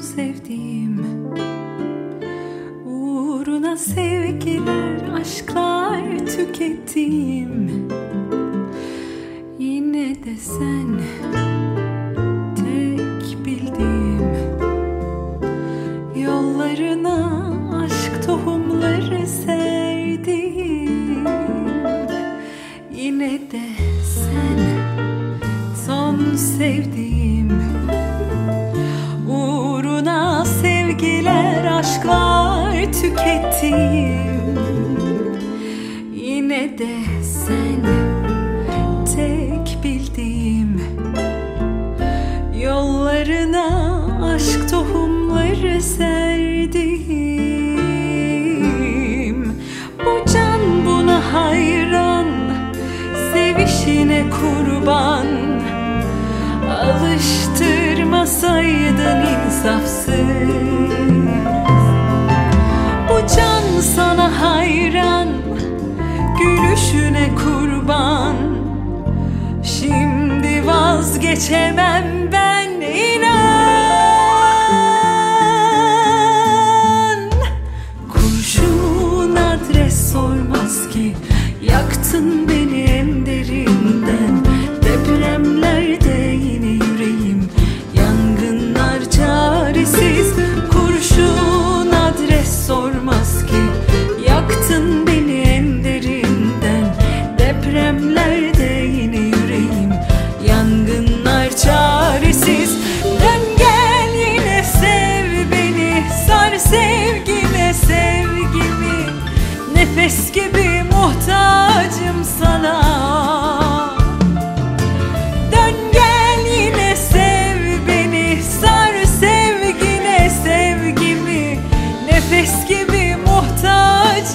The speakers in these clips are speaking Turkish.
sevdiğim. Uğruna sevgiler, aşklar tükettiğim. Yine de sen tek bildiğim. Yollarına aşk tohumları serdiğim Yine de sen son sevdiğim tükettiğim Yine de sen tek bildiğim Yollarına aşk tohumları serdiğim. Bu can buna hayran Sevişine kurban. Alıştırmasaydın insafsız Gülüşüne kurban. Şimdi vazgeçemem ben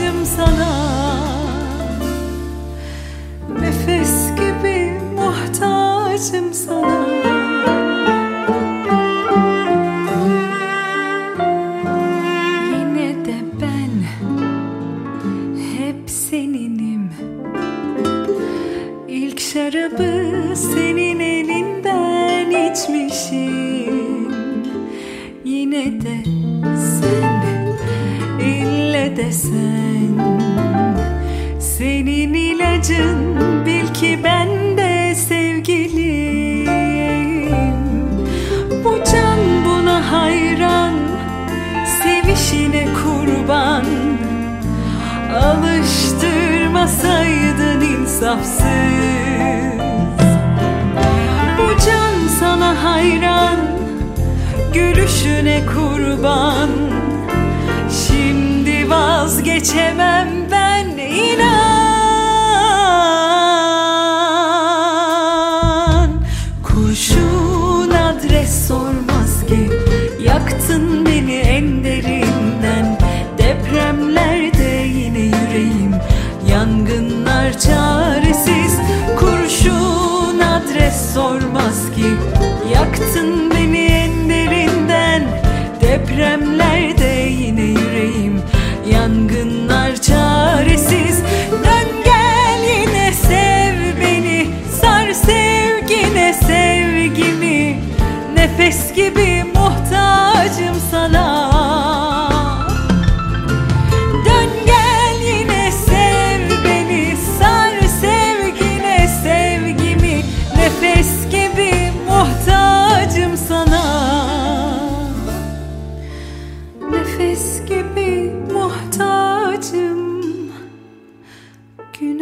muhtacım sana. Nefes gibi muhtacım sana. Yine de ben hep seninim. İlk şarabı senin elinden içmişim. Yine de sen, ille de sen Senin ilacın bil ki ben de sevgilim Bu can buna hayran Sevişine kurban. Alıştırmasaydın insafsız. Bu can sana hayran Gülüşüne kurban vazgeçemem ben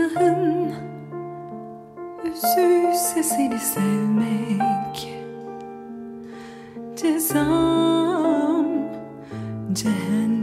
Günahın. Üzülse seni sevmek. Cezam cehennem